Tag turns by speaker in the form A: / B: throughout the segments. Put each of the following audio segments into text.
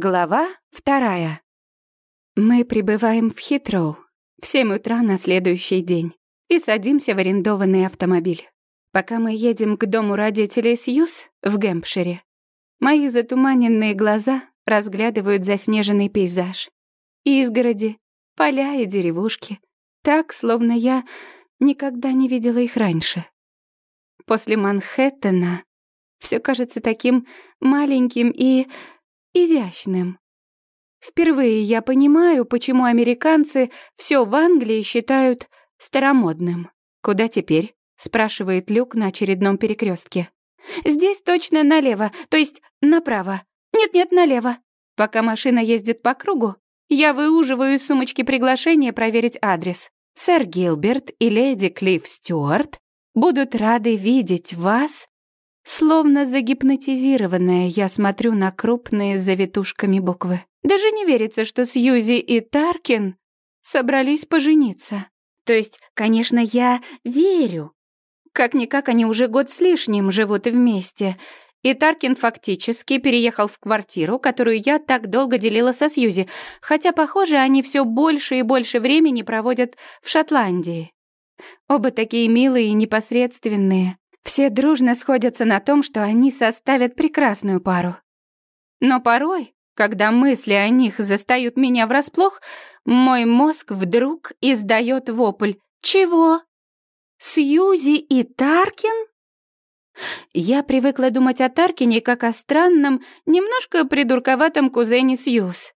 A: Глава вторая. Мы прибываем в Хитроу в 7 утра на следующий день и садимся в арендованный автомобиль. Пока мы едем к дому родителей Сьюз в Гэмпшире, мои затуманенные глаза разглядывают заснеженный пейзаж. Изгороди, поля и деревушки. Так, словно я никогда не видела их раньше. После Манхэттена все кажется таким маленьким и изящным. Впервые я понимаю, почему американцы все в Англии считают старомодным. «Куда теперь?» — спрашивает Люк на очередном перекрестке. «Здесь точно налево, то есть направо. Нет-нет, налево. Пока машина ездит по кругу, я выуживаю из сумочки приглашение проверить адрес. Сэр Гилберт и леди Клифф Стюарт будут рады видеть вас Словно загипнотизированная, я смотрю на крупные завитушками буквы. Даже не верится, что Сьюзи и Таркин собрались пожениться. То есть, конечно, я верю. Как-никак они уже год с лишним живут вместе. И Таркин фактически переехал в квартиру, которую я так долго делила со Сьюзи, хотя, похоже, они все больше и больше времени проводят в Шотландии. Оба такие милые и непосредственные. Все дружно сходятся на том, что они составят прекрасную пару. Но порой, когда мысли о них застают меня врасплох, мой мозг вдруг издает вопль. «Чего? Сьюзи и Таркин?» Я привыкла думать о Таркине как о странном, немножко придурковатом кузене Сьюз.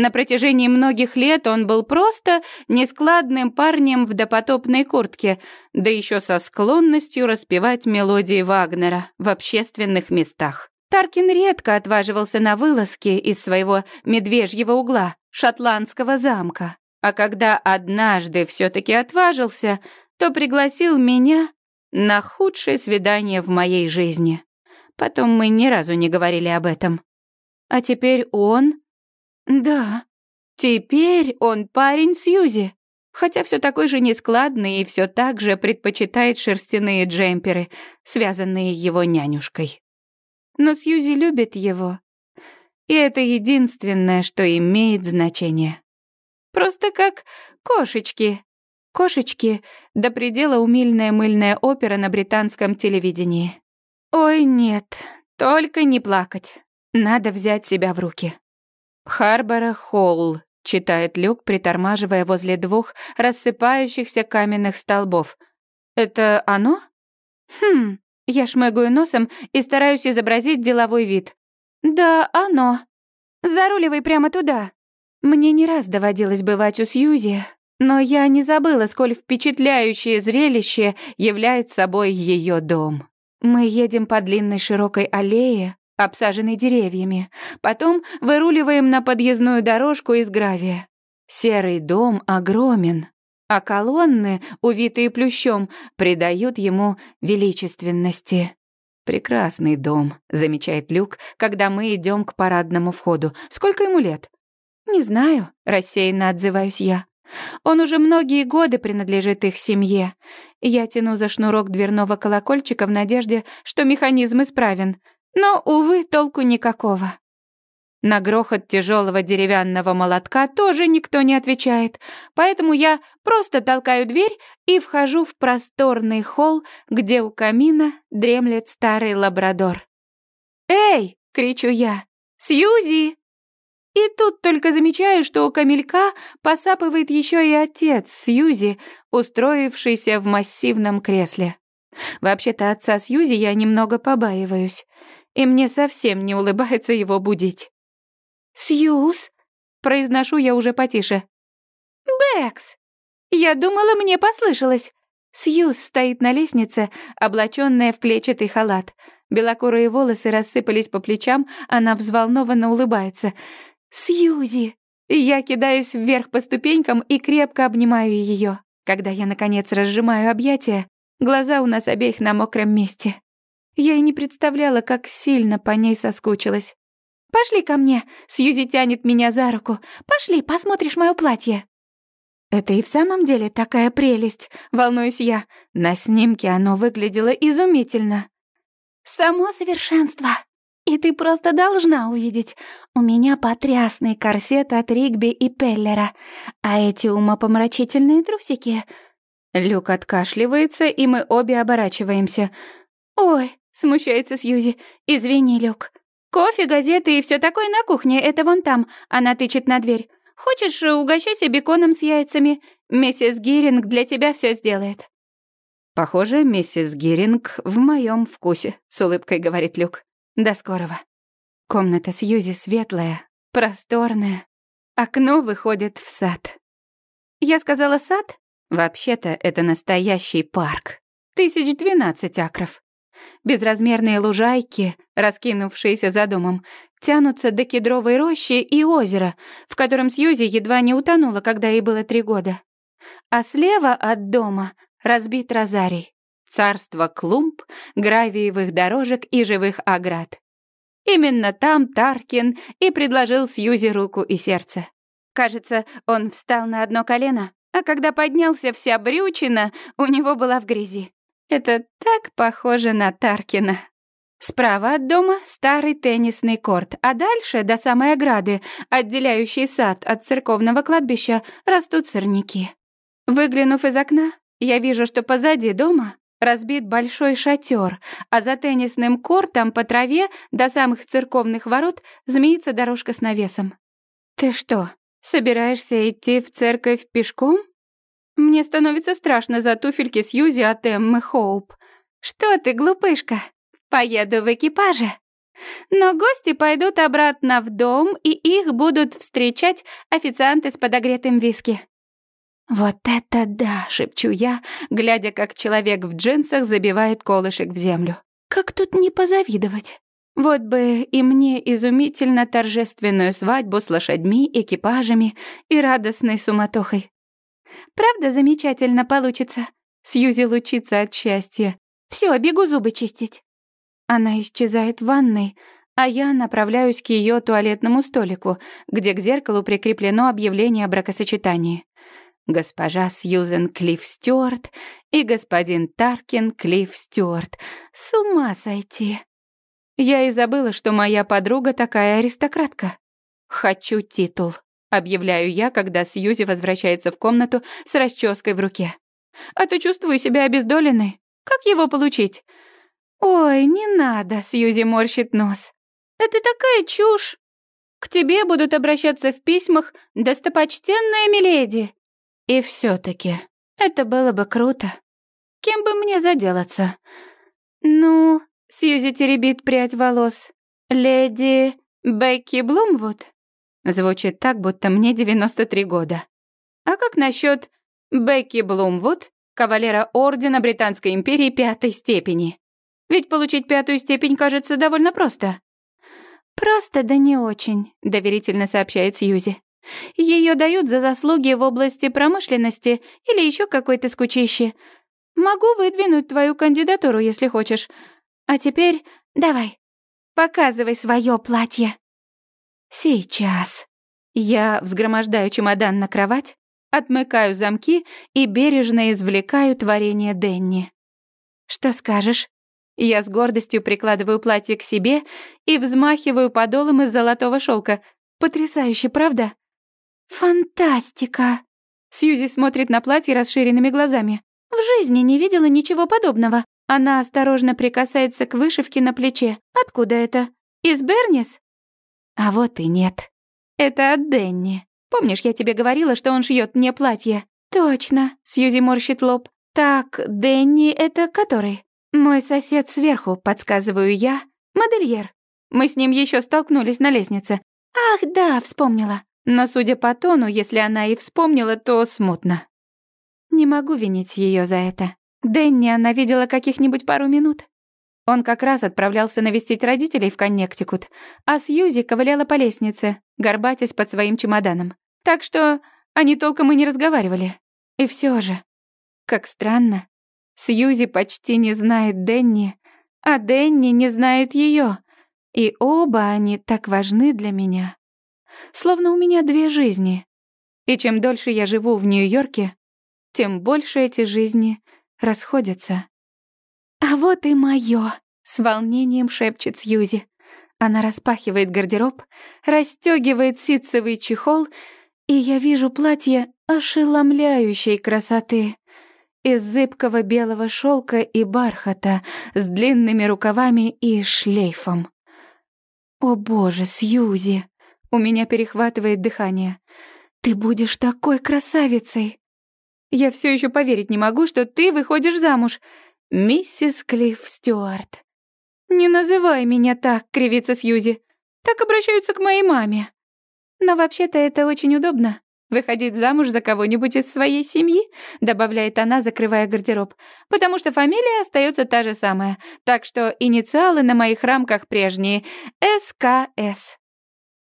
A: На протяжении многих лет он был просто нескладным парнем в допотопной куртке, да еще со склонностью распевать мелодии Вагнера в общественных местах. Таркин редко отваживался на вылазки из своего медвежьего угла, шотландского замка. А когда однажды все-таки отважился, то пригласил меня на худшее свидание в моей жизни. Потом мы ни разу не говорили об этом. А теперь он да, теперь он парень Сьюзи. Хотя все такой же нескладный и все так же предпочитает шерстяные джемперы, связанные его нянюшкой. Но Сьюзи любит его. И это единственное, что имеет значение. Просто как кошечки. Кошечки — до предела умильная мыльная опера на британском телевидении. Ой, нет, только не плакать. Надо взять себя в руки. «Харбора Холл», — читает Люк, притормаживая возле двух рассыпающихся каменных столбов. «Это оно?» «Хм...» Я шмыгаю носом и стараюсь изобразить деловой вид. «Да, оно. Заруливай прямо туда». Мне не раз доводилось бывать у Сьюзи, но я не забыла, сколь впечатляющее зрелище является собой ее дом. Мы едем по длинной широкой аллее, обсаженный деревьями. Потом выруливаем на подъездную дорожку из гравия. Серый дом огромен, а колонны, увитые плющом, придают ему величественности. «Прекрасный дом», — замечает Люк, когда мы идем к парадному входу. «Сколько ему лет?» «Не знаю», — рассеянно отзываюсь я. «Он уже многие годы принадлежит их семье. Я тяну за шнурок дверного колокольчика в надежде, что механизм исправен. Но, увы, толку никакого. На грохот тяжелого деревянного молотка тоже никто не отвечает, поэтому я просто толкаю дверь и вхожу в просторный холл, где у камина дремлет старый лабрадор. «Эй!» — кричу я. «Сьюзи!» И тут только замечаю, что у камелька посапывает еще и отец Сьюзи, устроившийся в массивном кресле. Вообще-то отца Сьюзи я немного побаиваюсь и мне совсем не улыбается его будить. «Сьюз!» — произношу я уже потише. «Бэкс!» Я думала, мне послышалось. Сьюз стоит на лестнице, облачённая в клетчатый халат. Белокурые волосы рассыпались по плечам, она взволнованно улыбается. «Сьюзи!» Я кидаюсь вверх по ступенькам и крепко обнимаю её. Когда я, наконец, разжимаю объятия, глаза у нас обеих на мокром месте. Я и не представляла, как сильно по ней соскучилась. «Пошли ко мне!» — Сьюзи тянет меня за руку. «Пошли, посмотришь моё платье!» «Это и в самом деле такая прелесть!» — волнуюсь я. На снимке оно выглядело изумительно. «Само совершенство! и ты просто должна увидеть. У меня потрясный корсет от Ригби и Пеллера, а эти умопомрачительные трусики...» Люк откашливается, и мы обе оборачиваемся. «Ой», — смущается Сьюзи, — «извини, Люк. Кофе, газеты и все такое на кухне, это вон там», — она тычет на дверь. «Хочешь, угощайся беконом с яйцами? Миссис Гиринг для тебя все сделает».
B: «Похоже, миссис Гиринг в моем вкусе», — с улыбкой говорит Люк. «До скорого». Комната Сьюзи светлая, просторная. Окно выходит в сад. Я сказала сад? Вообще-то это настоящий парк. Тысяч двенадцать акров. Безразмерные лужайки, раскинувшиеся за домом, тянутся до кедровой рощи и озера, в котором Сьюзи едва не утонула, когда ей было три года. А слева от дома разбит розарий. Царство клумб, гравиевых дорожек и живых оград. Именно там Таркин и предложил Сьюзи руку и сердце. Кажется, он встал на одно колено, а когда поднялся вся брючина, у него была в грязи. Это так похоже на Таркина. Справа от дома старый теннисный корт, а дальше, до самой ограды, отделяющей сад от церковного кладбища, растут сорняки. Выглянув из окна, я вижу, что позади дома разбит большой шатер, а за теннисным кортом по траве до самых церковных ворот змеится дорожка с навесом. «Ты что, Собираешься идти в церковь пешком? Мне становится страшно за туфельки Сьюзи от Эммы Хоуп. Что ты, глупышка? Поеду в экипаже. Но гости пойдут обратно в дом, и их будут встречать официанты с подогретым виски. «Вот это да!» — шепчу я, глядя, как человек в джинсах забивает колышек в землю. «Как тут не позавидовать?» Вот бы и мне изумительно торжественную свадьбу с лошадьми, экипажами и радостной суматохой. Правда замечательно получится? Сьюзи лучится от счастья. Все, бегу зубы чистить. Она исчезает в ванной, а я направляюсь к ее туалетному столику, где к зеркалу прикреплено объявление о бракосочетании. Госпожа Сьюзен Клифф Стюарт и господин Таркин Клифф Стюарт. С ума сойти. Я и забыла, что моя подруга такая аристократка. Хочу титул, объявляю я, когда Сьюзи возвращается в комнату с расческой в руке. А то чувствую себя обездоленной. Как его получить? Ой, не надо, Сьюзи морщит нос. Это такая чушь. К тебе будут обращаться в письмах достопочтенная миледи. И все таки это было бы круто. Кем бы мне заделаться? Ну, Сьюзи теребит прядь волос. «Леди Бекки Блумвуд?» Звучит так, будто мне 93 года. А как насчет Бекки Блумвуд, кавалера Ордена Британской империи пятой степени? Ведь получить пятую степень кажется довольно просто. «Просто да не очень», — доверительно сообщает Сьюзи. Ее дают за заслуги в области промышленности или еще какой-то скучище. Могу выдвинуть твою кандидатуру, если хочешь. А теперь давай, показывай свое платье. Сейчас. Я взгромождаю чемодан на кровать, отмыкаю замки и бережно извлекаю творение Денни. Что скажешь? Я с гордостью прикладываю платье к себе и взмахиваю подолом из золотого шелка. Потрясающе, правда? Фантастика! Сьюзи смотрит на платье расширенными глазами. В жизни не видела ничего подобного. Она осторожно прикасается к вышивке на плече. Откуда это? Из Бернис? А вот и нет. Это от Денни. Помнишь, я тебе говорила, что он шьет мне платье? Точно, Сьюзи морщит лоб. Так, Денни это который? Мой сосед сверху, подсказываю я. Модельер. Мы с ним еще столкнулись на лестнице. Ах, да, вспомнила. Но судя по тону, если она и вспомнила, то смутно. Не могу винить ее за это. Дэнни она видела каких-нибудь пару минут. Он как раз отправлялся навестить родителей в Коннектикут, а Сьюзи ковыляла по лестнице, горбатясь под своим чемоданом. Так что они толком и не разговаривали. И все же, как странно, Сьюзи почти не знает Дэнни, а Дэнни не знает ее, и оба они так важны для меня. Словно у меня две жизни. И чем дольше я живу в Нью-Йорке, тем больше эти жизни расходятся. «А вот и моё!» — с волнением шепчет Сьюзи. Она распахивает гардероб, расстегивает ситцевый чехол, и я вижу платье ошеломляющей красоты из зыбкого белого шелка и бархата с длинными рукавами и шлейфом. О боже, Сьюзи! У меня перехватывает дыхание. Ты будешь такой красавицей! Я все еще поверить не могу, что ты выходишь замуж. Миссис Клифф Стюарт. Не называй меня так, кривится Сьюзи. Так обращаются к моей маме. Но вообще-то это очень удобно. Выходить замуж за кого-нибудь из своей семьи, добавляет она, закрывая гардероб, потому что фамилия остается та же самая, так что инициалы на моих рамках прежние — СКС.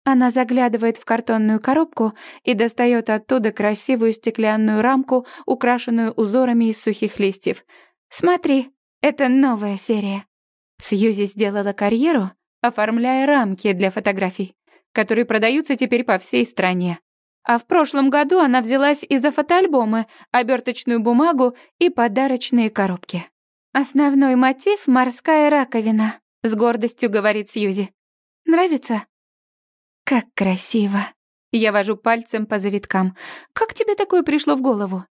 B: Она заглядывает в картонную коробку и достает оттуда красивую стеклянную рамку, украшенную узорами из сухих листьев. «Смотри, это новая серия». Сьюзи сделала карьеру, оформляя рамки для фотографий, которые продаются теперь по всей стране. А в прошлом году она взялась и за фотоальбомы, оберточную бумагу и подарочные коробки. «Основной мотив — морская раковина», — с гордостью говорит Сьюзи. «Нравится?» «Как красиво!» Я вожу пальцем по завиткам. «Как тебе такое пришло в голову?»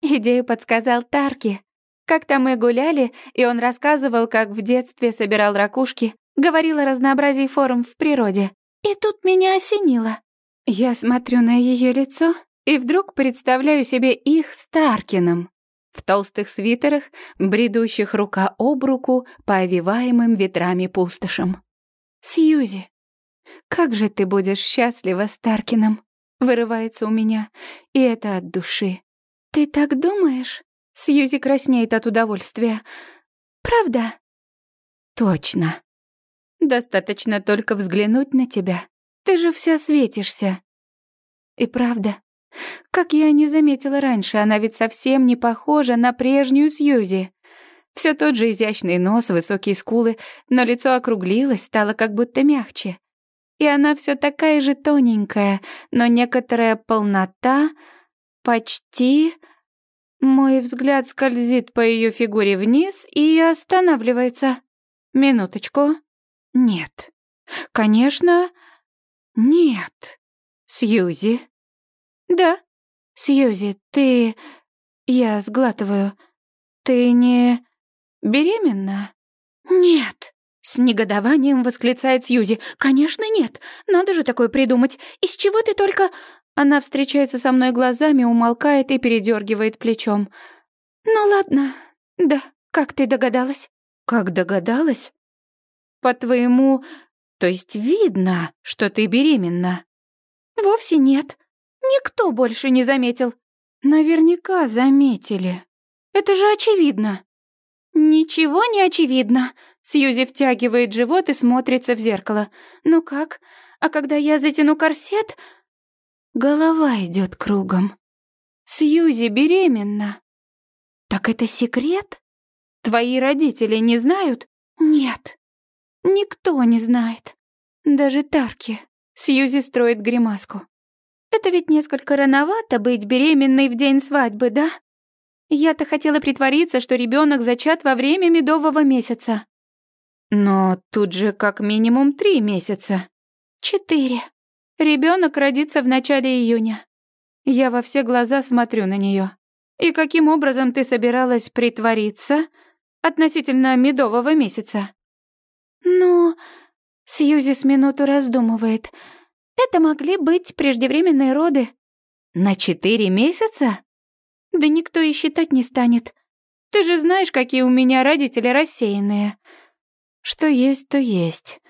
B: Идею подсказал Тарки. Как-то мы гуляли, и он рассказывал, как в детстве собирал ракушки, говорил о разнообразии форм в природе. И тут меня осенило. Я смотрю на ее лицо и вдруг представляю себе их с Таркином. В толстых свитерах, бредущих рука об руку по овиваемым ветрами пустошам. «Сьюзи, как же ты будешь счастлива с Таркином?» Вырывается у меня, и это от души. «Ты так думаешь?» Сьюзи краснеет от удовольствия. «Правда?» «Точно. Достаточно только взглянуть на тебя, ты же вся светишься. И правда, как я не заметила раньше, она ведь совсем не похожа на прежнюю Сьюзи. Все тот же изящный нос, высокие скулы, но лицо округлилось, стало как будто мягче. И она все такая же тоненькая, но некоторая полнота, почти... Мой взгляд скользит по ее фигуре вниз и останавливается. Минуточку. Нет. Конечно, «Нет. Сьюзи?» «Да. Сьюзи, ты...» Я сглатываю. «Ты не... беременна?» «Нет!» С негодованием восклицает Сьюзи. «Конечно нет! Надо же такое придумать! Из чего ты только...» Она встречается со мной глазами, умолкает и передергивает плечом. «Ну ладно. Да, как ты догадалась?» «Как догадалась?» «По твоему то есть видно, что ты беременна?» «Вовсе нет. Никто больше не заметил». «Наверняка заметили. Это же очевидно». «Ничего не очевидно». Сьюзи втягивает живот и смотрится в зеркало. «Ну как? А когда я затяну корсет...» Голова идет кругом. Сьюзи беременна. «Так это секрет? Твои родители не знают?» «Нет». Никто не знает. Даже Тарки. Сьюзи строит гримаску. Это ведь несколько рановато быть беременной в день свадьбы, да? Я-то хотела притвориться, что ребенок зачат во время медового месяца. Но тут же как минимум три месяца. Четыре. Ребенок родится в начале июня. Я во все глаза смотрю на нее. И каким образом ты собиралась притвориться относительно медового месяца? «Ну...» — Сьюзи с минуту раздумывает. «Это могли быть преждевременные роды». «На четыре месяца?» «Да никто и считать не станет. Ты же знаешь, какие у меня родители рассеянные». «Что есть, то есть».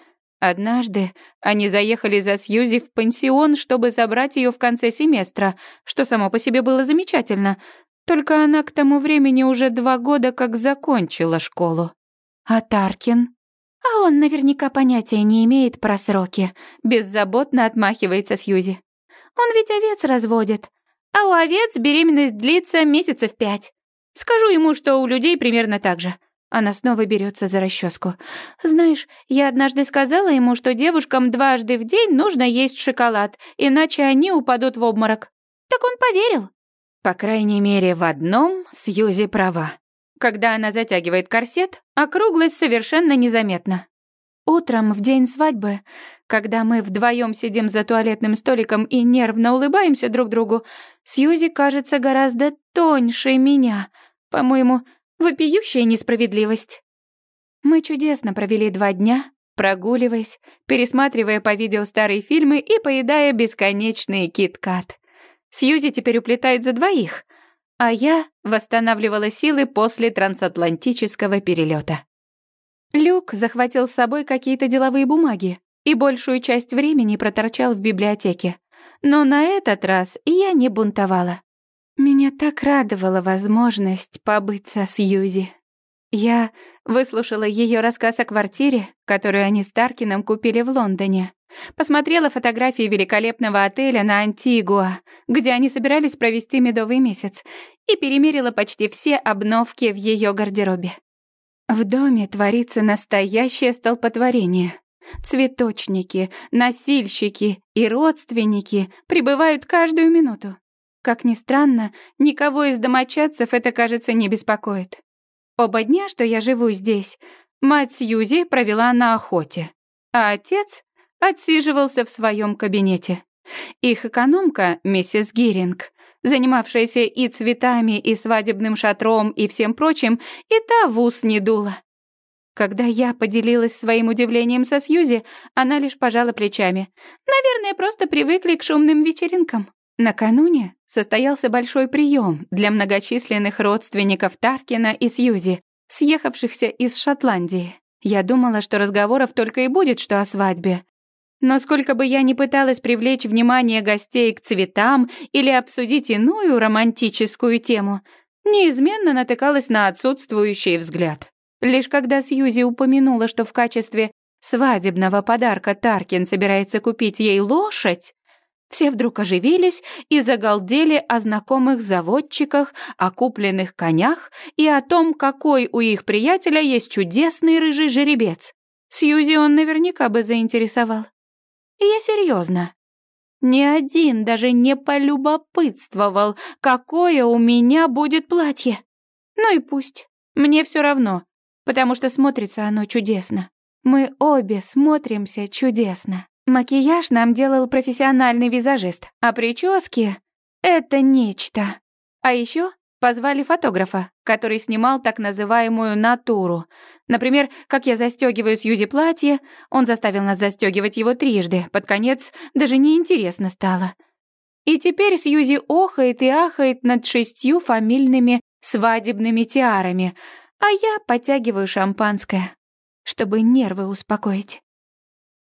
B: Однажды они заехали за Сьюзи в пансион, чтобы забрать ее в конце семестра, что само по себе было замечательно. Только она к тому времени уже два года как закончила школу. А Таркин? «А он наверняка понятия не имеет про сроки», — беззаботно отмахивается Сьюзи. «Он ведь овец разводит, а у овец беременность длится месяцев пять. Скажу ему, что у людей примерно так же». Она снова берется за расческу. «Знаешь, я однажды сказала ему, что девушкам дважды в день нужно есть шоколад, иначе они упадут в обморок. Так он поверил». По крайней мере, в одном Сьюзи права. Когда она затягивает корсет, округлость совершенно незаметна.
A: Утром, в день свадьбы, когда мы вдвоем сидим за туалетным столиком и нервно улыбаемся друг другу, Сьюзи кажется гораздо тоньше меня. По-моему, вопиющая несправедливость. Мы чудесно провели два дня, прогуливаясь, пересматривая по видео старые фильмы и поедая бесконечный кит-кат. Сьюзи теперь уплетает за двоих, а я восстанавливала силы после трансатлантического перелета. Люк захватил с собой какие-то деловые бумаги и большую часть времени проторчал в библиотеке. Но на этот раз я не бунтовала. Меня так радовала возможность побыть со Сьюзи. Я выслушала ее рассказ о квартире, которую они с Таркином купили в Лондоне. Посмотрела фотографии великолепного отеля на Антигуа, где они собирались провести медовый месяц, и перемерила почти все обновки в ее гардеробе. В доме творится настоящее столпотворение. Цветочники, носильщики и родственники прибывают каждую минуту. Как ни странно, никого из домочадцев это, кажется, не беспокоит. Оба дня, что я живу здесь, мать Сьюзи провела на охоте, а отец отсиживался в своем кабинете. Их экономка, миссис Гиринг, занимавшаяся и цветами, и свадебным шатром, и всем прочим, и та в ус не дула. Когда я поделилась своим удивлением со Сьюзи, она лишь пожала плечами. Наверное, просто привыкли к шумным вечеринкам. Накануне состоялся большой прием для многочисленных родственников Таркина и Сьюзи, съехавшихся из Шотландии. Я думала, что разговоров только и будет, что о свадьбе. Но сколько бы я ни пыталась привлечь внимание гостей к цветам или обсудить иную романтическую тему, неизменно натыкалась на отсутствующий взгляд. Лишь когда Сьюзи упомянула, что в качестве свадебного подарка Таркин собирается купить ей лошадь, все вдруг оживились и загалдели о знакомых заводчиках, о купленных конях и о том, какой у их приятеля есть чудесный рыжий жеребец. Сьюзи он наверняка бы заинтересовал. Я серьезно. Ни один даже не полюбопытствовал, какое у меня будет платье. Ну и пусть. Мне все равно, потому что смотрится оно чудесно. Мы обе смотримся чудесно. Макияж нам делал профессиональный визажист, а прически — это нечто. А еще Позвали фотографа, который снимал так называемую натуру. Например, как я застегиваю Сьюзи платье, он заставил нас застегивать его трижды. Под конец даже неинтересно стало. И теперь Сьюзи охает и ахает над шестью фамильными свадебными тиарами, а я подтягиваю шампанское, чтобы нервы успокоить.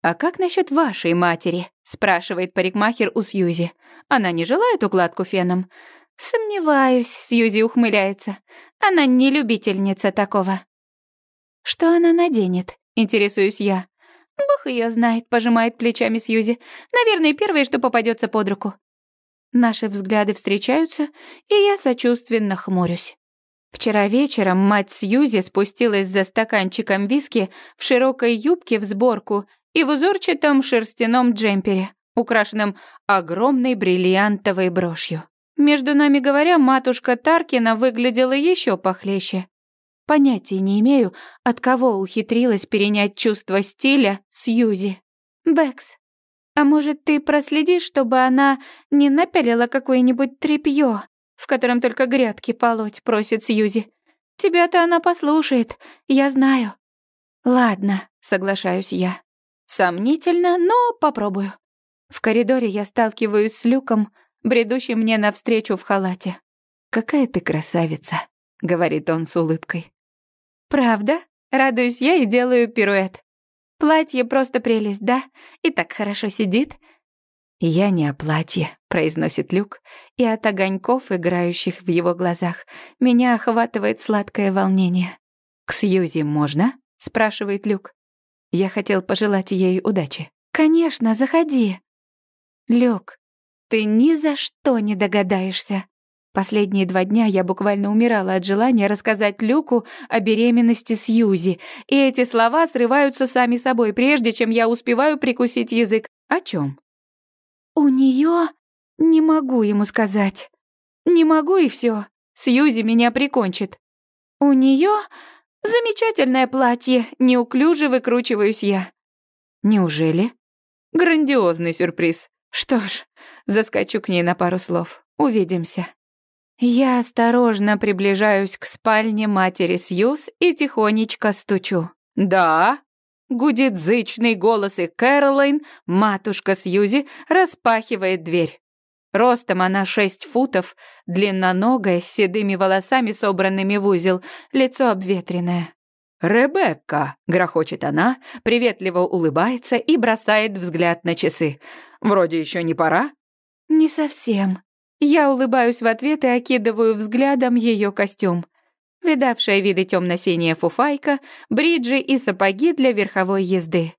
A: «А как насчет вашей матери?» — спрашивает парикмахер у Сьюзи. «Она не желает укладку феном?» «Сомневаюсь», — Сьюзи ухмыляется. «Она не любительница такого». «Что она наденет?» — интересуюсь я. «Бог ее знает», — пожимает плечами Сьюзи. «Наверное, первое, что попадется под руку». Наши взгляды встречаются, и я сочувственно хмурюсь. Вчера вечером мать Сьюзи спустилась за стаканчиком виски в широкой юбке в сборку и в узорчатом шерстяном джемпере, украшенном огромной бриллиантовой брошью. Между нами говоря, матушка Таркина выглядела еще похлеще. Понятия не имею, от кого ухитрилась перенять чувство стиля Сьюзи. Бэкс, а может, ты проследишь, чтобы она не напялила какое-нибудь тряпье, в котором только грядки полоть, просит Сьюзи. Тебя-то она послушает, я знаю. Ладно, соглашаюсь я. Сомнительно, но попробую. В коридоре я сталкиваюсь с Люком, бредущий мне навстречу в халате. «Какая ты красавица», — говорит он с улыбкой. «Правда?» — радуюсь я и делаю пируэт. «Платье просто прелесть, да? И так хорошо сидит». «Я не о платье», — произносит Люк, и от огоньков, играющих в его глазах, меня охватывает сладкое волнение. «К Сьюзи можно?» — спрашивает Люк. Я хотел пожелать ей удачи. «Конечно, заходи». «Люк, ты ни за что не догадаешься. Последние два дня я буквально умирала от желания рассказать Люку о беременности Сьюзи, и эти слова срываются сами собой, прежде чем я успеваю прикусить язык. О чем? У нее не могу ему сказать. Не могу и все. Сьюзи меня прикончит. У нее Замечательное платье, неуклюже выкручиваюсь я.
B: Неужели? Грандиозный сюрприз. Что ж, заскочу к ней на пару слов. Увидимся. Я осторожно приближаюсь к спальне матери Сьюз и тихонечко стучу. «Да?» — гудит зычный голос, и Кэролайн, матушка Сьюзи, распахивает дверь. Ростом она шесть футов, длинноногая, с седыми волосами, собранными в узел, лицо обветренное. «Ребекка!» — грохочет она, приветливо улыбается и бросает взгляд на часы. «Вроде еще не пора?» «Не совсем». Я улыбаюсь в ответ и окидываю взглядом ее костюм. Видавшая виды темно-синяя фуфайка, бриджи и сапоги для верховой езды.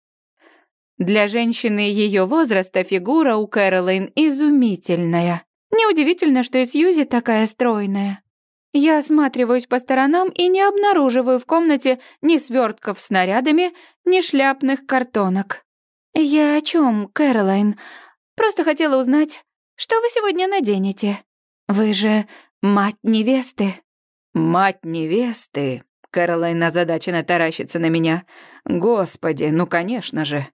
B: Для женщины ее возраста фигура у Кэролайн изумительная. Неудивительно, что и Сьюзи такая стройная. Я осматриваюсь по сторонам и не обнаруживаю в комнате ни свертков с снарядами, ни шляпных картонок. «Я о чем, Кэролайн? Просто хотела узнать, что вы сегодня наденете? Вы же мать невесты». «Мать невесты?» Кэролайн озадаченно таращится на меня. «Господи, ну конечно же.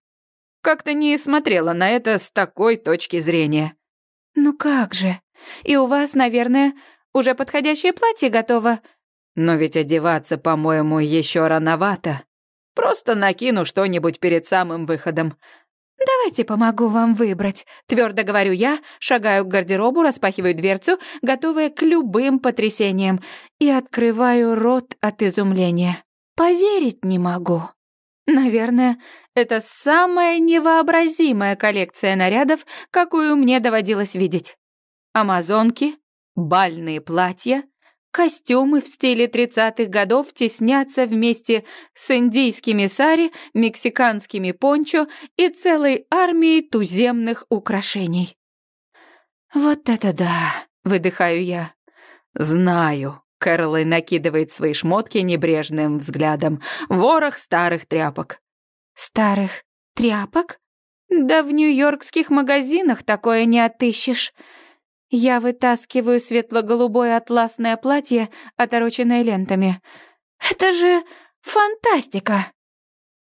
B: Как-то не смотрела на это с такой точки зрения. Ну как же? И у вас, наверное, уже подходящее платье готово. Но ведь одеваться, по-моему, еще рановато. Просто накину что-нибудь перед самым выходом. «Давайте помогу вам выбрать», — твердо говорю я, шагаю к гардеробу, распахиваю дверцу, готовая к любым потрясениям, и открываю рот от изумления. Поверить не могу. Наверное, это самая невообразимая коллекция нарядов, какую мне доводилось видеть. Амазонки, бальные платья, костюмы в стиле 30-х годов теснятся вместе с индийскими сари, мексиканскими пончо и целой армией туземных украшений. «Вот это да!» — выдыхаю я. «Знаю», Кэролайн накидывает свои шмотки небрежным взглядом. Ворох старых тряпок. Старых тряпок? Да в нью-йоркских магазинах такое не отыщешь. Я вытаскиваю светло-голубое атласное платье, отороченное лентами. Это же фантастика!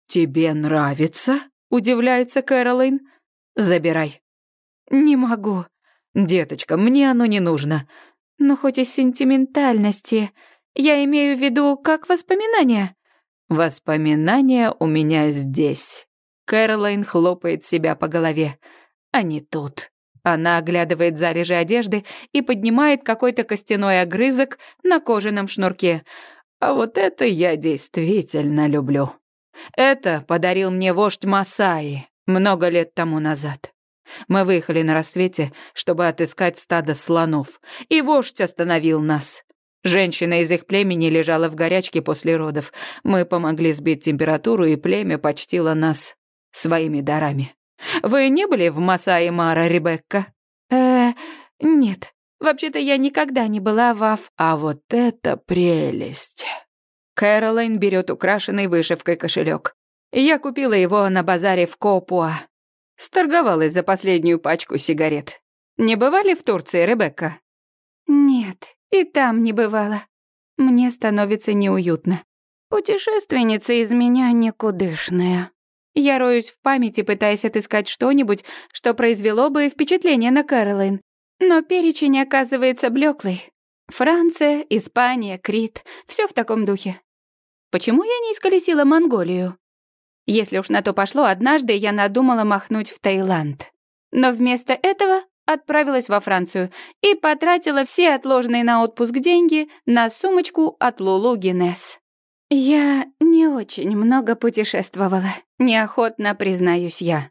B: Тебе нравится? Удивляется Кэролайн. Забирай. Не могу. Деточка, мне оно не нужно. Но хоть из сентиментальности. Я имею в виду как воспоминания. Воспоминания у меня здесь. Кэролайн хлопает себя по голове. Не тут. Она оглядывает залежи одежды и поднимает какой-то костяной огрызок на кожаном шнурке. А вот это я действительно люблю. Это подарил мне вождь Масаи много лет тому назад. Мы выехали на рассвете, чтобы отыскать стадо слонов, и вождь остановил нас. Женщина из их племени лежала в горячке после родов. Мы помогли сбить температуру, и племя почтило нас своими дарами. Вы не были в Масаи Мара, Ребекка? Э, нет. Вообще-то я никогда не была в Аф. А вот это прелесть. Кэролайн берет украшенный вышивкой кошелек. Я купила его на базаре в Копуа. Сторговалась за последнюю пачку сигарет. Не бывали в Турции, Ребекка? Нет, и там не бывало. Мне становится неуютно. Путешественница из меня никудышная. Я роюсь в памяти, пытаясь отыскать что-нибудь, что произвело бы впечатление на Кэролайн. Но перечень оказывается блеклый. Франция, Испания, Крит — все в таком духе. Почему я не исколесила Монголию? Если уж на то пошло, однажды я надумала махнуть в Таиланд. Но вместо этого отправилась во Францию и потратила все отложенные на отпуск деньги на сумочку от Лулу Гинес. Я не очень много путешествовала, неохотно признаюсь я.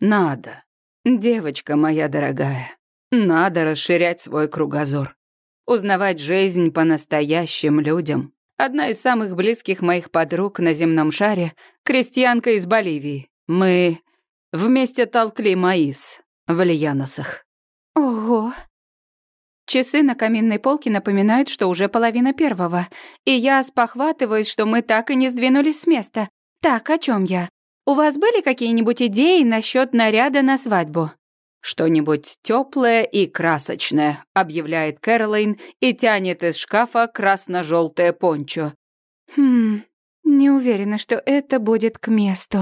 B: Надо, девочка моя дорогая, надо расширять свой кругозор, узнавать жизнь по настоящим людям. Одна из самых близких моих подруг на земном шаре — крестьянка из Боливии. Мы вместе толкли маис в Льяносах. Ого. Часы на каминной полке напоминают, что уже половина первого, и я спохватываюсь, что мы так и не сдвинулись с места. Так, о чем я? У вас были какие-нибудь идеи насчет наряда на свадьбу? «Что-нибудь теплое и красочное», — объявляет Кэролайн и тянет из шкафа красно-желтое пончо.
A: Хм, не уверена, что это будет к месту.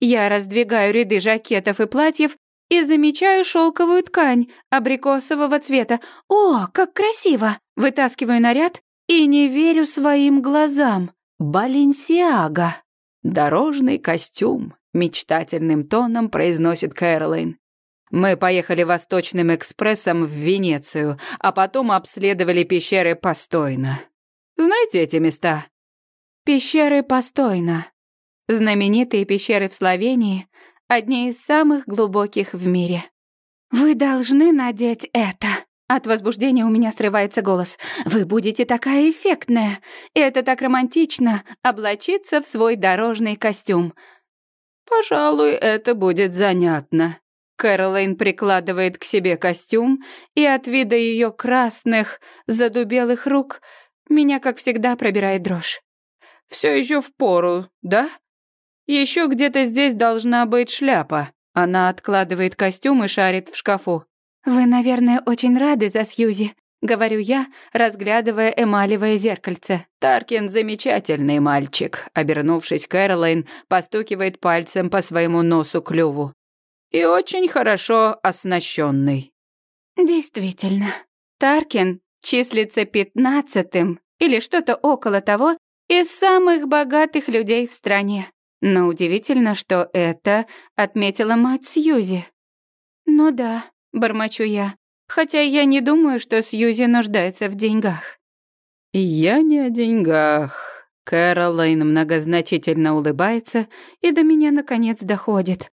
A: Я раздвигаю ряды жакетов и платьев и замечаю шелковую ткань абрикосового цвета. О, как красиво! Вытаскиваю наряд и не верю своим глазам. Баленсиага.
B: Дорожный костюм, мечтательным тоном произносит Кэролайн. Мы поехали Восточным экспрессом в Венецию, а потом обследовали пещеры Постойна. Знаете эти места?
A: Пещеры Постойна. Знаменитые пещеры в Словении, одни из самых глубоких в мире. Вы должны надеть это. От возбуждения у меня срывается голос. Вы будете такая эффектная. И это так романтично облачиться в свой дорожный костюм.
B: Пожалуй, это будет занятно. Кэролайн прикладывает к себе костюм, и от вида ее красных, задубелых рук меня, как всегда, пробирает дрожь. Все еще в пору, да? Еще где-то здесь должна быть шляпа. Она откладывает костюм и шарит в шкафу.
A: «Вы, наверное, очень рады за Сьюзи», — говорю я, разглядывая эмалевое зеркальце.
B: «Таркин замечательный мальчик», — обернувшись, Кэролайн постукивает пальцем по своему носу-клюву и очень хорошо оснащенный.
A: Действительно, Таркин числится пятнадцатым или что-то около того из самых богатых людей в стране. Но удивительно, что это отметила мать Сьюзи. Ну да, бормочу я, хотя я не думаю, что Сьюзи нуждается в деньгах.
B: Я не о деньгах. Кэролайн многозначительно улыбается, и до меня наконец доходит.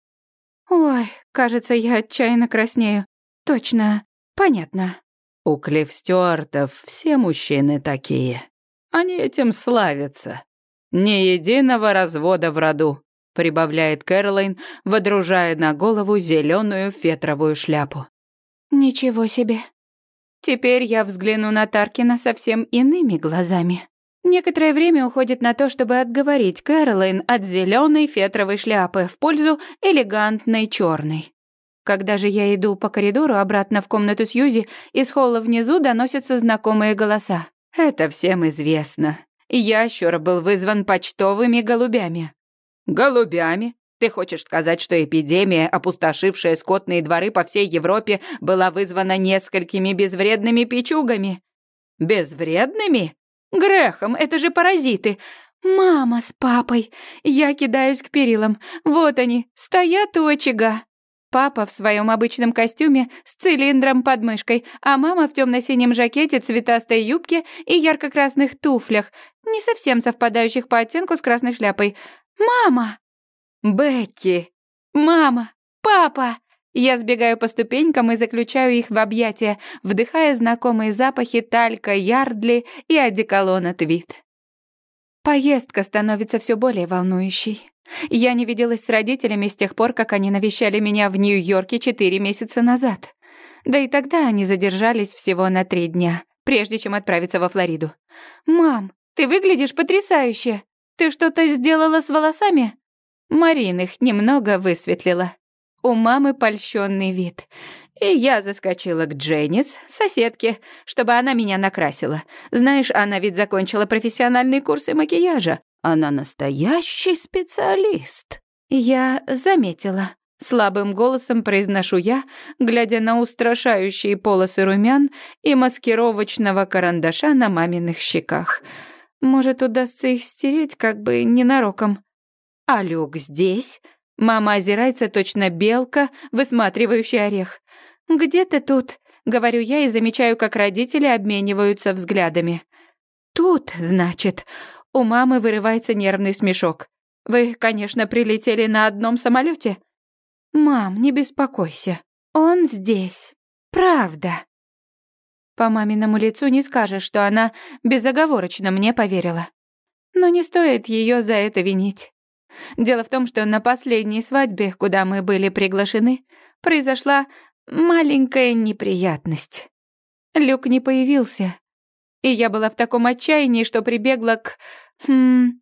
A: Ой, кажется, я отчаянно краснею. Точно, понятно.
B: У Клифф Стюартов все мужчины такие. Они этим славятся. Ни единого развода в роду, прибавляет Кэролайн, водружая на голову зеленую фетровую шляпу.
A: Ничего себе. Теперь я взгляну на Таркина совсем иными глазами. Некоторое время уходит на то, чтобы отговорить Кэролайн от зеленой фетровой шляпы в пользу элегантной черной. Когда же я иду по коридору обратно в комнату Сьюзи, из холла внизу доносятся знакомые голоса.
B: Это всем известно. Ящер был вызван почтовыми голубями. Голубями? Ты хочешь сказать, что эпидемия, опустошившая скотные дворы по всей Европе, была вызвана несколькими безвредными печугами? Безвредными? Грехом, это же паразиты.
A: Мама с папой. Я кидаюсь к перилам. Вот они, стоят у очага. Папа в своем обычном костюме с цилиндром под мышкой, а мама в темно-синем жакете, цветастой юбке и ярко-красных туфлях, не совсем совпадающих по оттенку с красной шляпой. «Мама!» «Бекки!» «Мама! Папа!» Я сбегаю по ступенькам и заключаю их в объятия, вдыхая знакомые запахи талька, ярдли и одеколона твит. Поездка становится все более волнующей. Я не виделась с родителями с тех пор, как они навещали меня в Нью-Йорке четыре месяца назад. Да и тогда они задержались всего на три дня, прежде чем отправиться во Флориду. «Мам, ты выглядишь потрясающе! Ты что-то сделала с волосами?» Марин их немного высветлила. У мамы польщенный вид. И я заскочила к Дженнис, соседке, чтобы она меня накрасила. Знаешь, она ведь закончила профессиональные курсы макияжа. Она настоящий специалист. Я заметила. Слабым голосом произношу я, глядя на устрашающие полосы румян и маскировочного карандаша на маминых щеках. Может, удастся их стереть как бы ненароком. А Люк здесь? Мама озирается точно белка, высматривающая орех. «Где ты тут?» — говорю я и замечаю, как родители обмениваются взглядами. «Тут, значит». У мамы вырывается нервный смешок. «Вы, конечно, прилетели на одном самолете. «Мам, не беспокойся. Он здесь. Правда». По маминому лицу не скажешь, что она безоговорочно мне поверила. Но не стоит ее за это винить. Дело в том, что на последней свадьбе, куда мы были приглашены, произошла маленькая неприятность. Люк не появился, и я была в таком отчаянии, что прибегла к... Хм...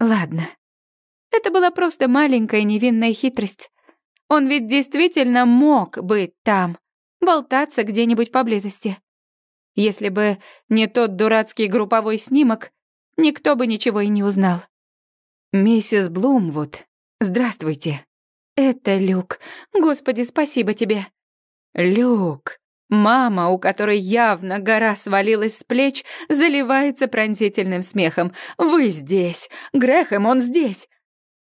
A: Ладно. Это была просто маленькая невинная хитрость. Он ведь действительно мог быть там, болтаться где-нибудь поблизости. Если бы не тот дурацкий групповой снимок, никто бы ничего и не узнал.
B: «Миссис Блумвуд, здравствуйте».
A: «Это Люк. Господи, спасибо тебе».
B: «Люк». Мама, у которой явно гора свалилась с плеч, заливается пронзительным смехом. «Вы здесь! Грэхэм, он здесь!»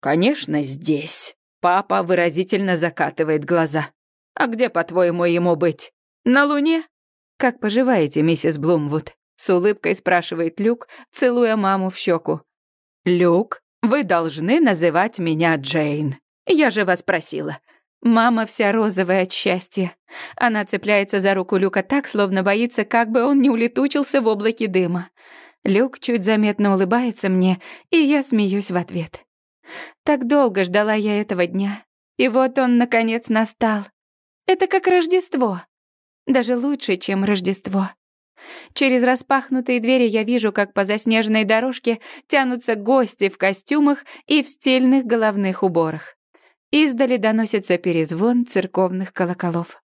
B: «Конечно, здесь!» Папа выразительно закатывает глаза. «А где, по-твоему, ему быть? На Луне?» «Как поживаете, миссис Блумвуд?» С улыбкой спрашивает Люк, целуя маму в щеку. «Люк, вы должны называть меня Джейн. Я же вас просила». Мама вся розовая от счастья. Она цепляется за руку Люка так, словно боится, как бы он не улетучился в облаке дыма. Люк чуть заметно улыбается мне, и я смеюсь в ответ. Так долго ждала я этого дня. И вот он, наконец, настал. Это как Рождество. Даже лучше, чем Рождество. Через распахнутые двери я вижу, как по заснеженной дорожке тянутся гости в костюмах и в стильных головных уборах. Издали доносится перезвон церковных колоколов.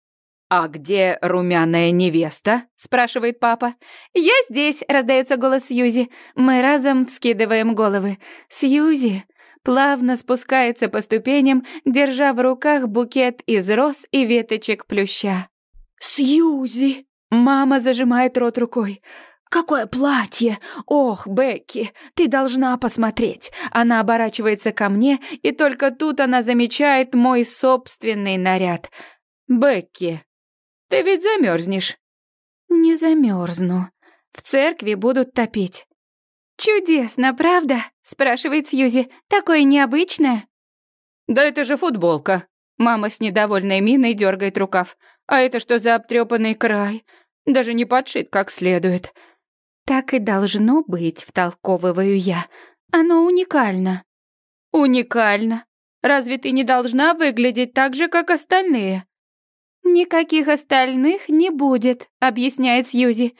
B: «А где румяная невеста?» — спрашивает папа.
A: «Я здесь!» — раздается голос Сьюзи. Мы разом вскидываем головы. «Сьюзи!» плавно спускается по ступеням, держа в руках букет из роз и веточек плюща.
B: «Сьюзи!» Мама зажимает рот рукой. «Какое платье! Ох, Бекки, ты должна посмотреть!» Она оборачивается ко мне, и только тут она замечает мой собственный наряд. «Бекки, ты ведь замерзнешь?»
A: «Не замерзну. В церкви будут топить». «Чудесно, правда?» — спрашивает Сьюзи. «Такое необычное».
B: «Да это же футболка». Мама с недовольной миной дергает рукав. «А это что за обтрепанный край? Даже не подшит как следует».
A: «Так и должно быть», — втолковываю я. «Оно уникально».
B: «Уникально? Разве ты не должна выглядеть так же, как остальные?»
A: «Никаких остальных не будет», — объясняет Сьюзи.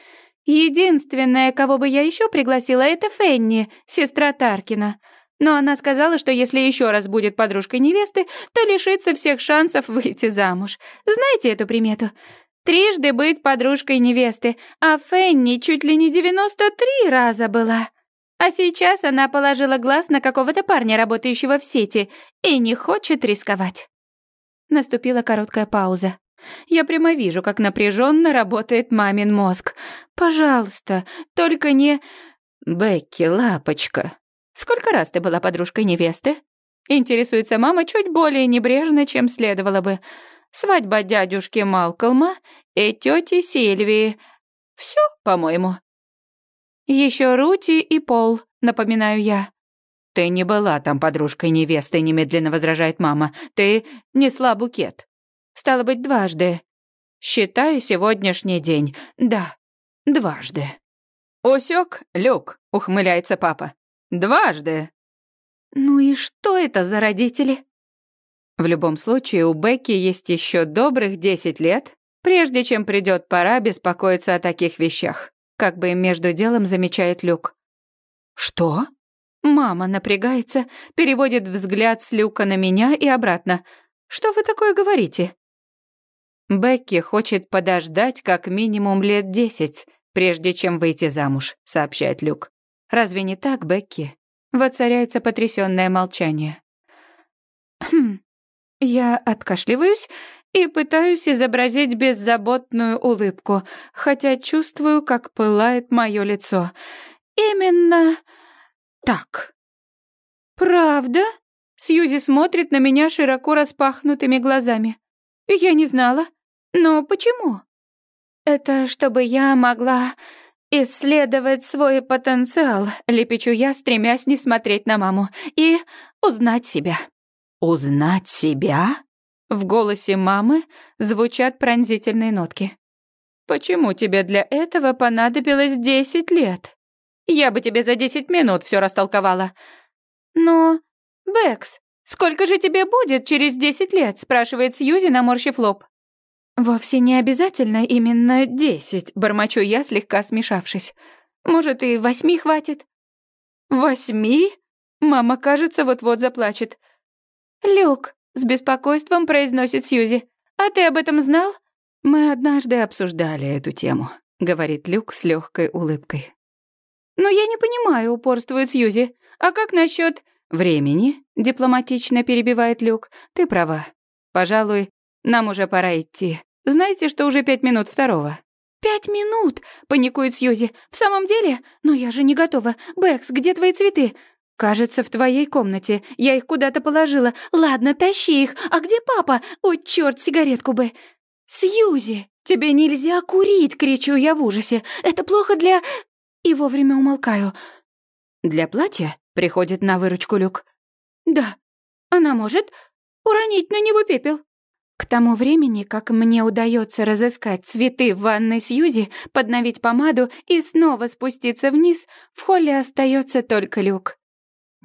A: Единственная, кого бы я еще пригласила, это Фенни, сестра Таркина. Но она сказала, что если еще раз будет подружкой невесты, то лишится всех шансов выйти замуж. Знаете эту примету? Трижды быть подружкой невесты, а Фенни чуть ли не 93 раза была. А сейчас она положила глаз на какого-то парня, работающего в сети, и не хочет рисковать. Наступила короткая пауза. Я прямо вижу, как напряженно работает мамин мозг. Пожалуйста, только не... Бекки, лапочка. Сколько раз ты была подружкой невесты? Интересуется мама чуть более небрежно, чем следовало бы. Свадьба дядюшки Малкольма и тети Сильвии. Все, по-моему. Еще Рути и Пол, напоминаю я. Ты не была там подружкой невесты, немедленно возражает мама. Ты несла букет. Стало быть, дважды. Считай сегодняшний день. Да, дважды. «Усёк, Люк», — ухмыляется папа. «Дважды». «Ну и что это за родители?»
B: В любом случае, у Бекки есть еще добрых десять лет, прежде чем придет пора беспокоиться о таких вещах, как бы между делом замечает Люк. «Что?» Мама напрягается, переводит взгляд с Люка на меня и обратно. «Что вы такое говорите?» Бекки хочет подождать как минимум лет десять, прежде чем выйти замуж, сообщает Люк. Разве не так, Бекки? Воцаряется потрясённое молчание. Хм. Я откашливаюсь и пытаюсь изобразить беззаботную улыбку, хотя чувствую, как пылает моё лицо. Именно так. Правда? Сьюзи смотрит на меня широко распахнутыми глазами. Я не знала. Но почему? Это чтобы я могла исследовать свой потенциал, лепечу я, стремясь не смотреть на маму, и узнать себя. Узнать себя? В голосе мамы звучат пронзительные нотки. Почему тебе для этого понадобилось десять лет? Я бы тебе за десять минут все растолковала. Но, Бэкс, сколько же тебе будет через десять лет? спрашивает Сьюзи, наморщив лоб. «Вовсе не обязательно именно десять», — бормочу я, слегка смешавшись. «Может, и восьми хватит?» «Восьми?» Мама, кажется, вот-вот заплачет. «Люк», — с беспокойством произносит Сьюзи. «А ты об этом знал?» «Мы однажды обсуждали эту тему», — говорит Люк с легкой улыбкой.
A: «Но я не понимаю», — упорствует Сьюзи. «А как насчет
B: «Времени?» — дипломатично перебивает Люк. «Ты права. Пожалуй, нам уже пора идти. Знаете, что уже пять минут второго?»
A: «Пять минут!» — паникует Сьюзи. «В самом деле? Но я же не готова. Бэкс, где твои цветы?» «Кажется, в твоей комнате. Я их куда-то положила. Ладно, тащи их. А где папа? Ой, черт, сигаретку бы!» «Сьюзи, тебе нельзя курить!» — кричу я в ужасе. «Это плохо для...» И вовремя умолкаю.
B: «Для платья?» — приходит на выручку Люк.
A: «Да, она может уронить на него пепел». К тому времени, как мне удается разыскать цветы в ванной Сьюзи, подновить помаду и снова спуститься вниз, в холле остается только люк.